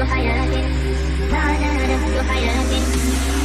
your higher again. Da da da, your higher.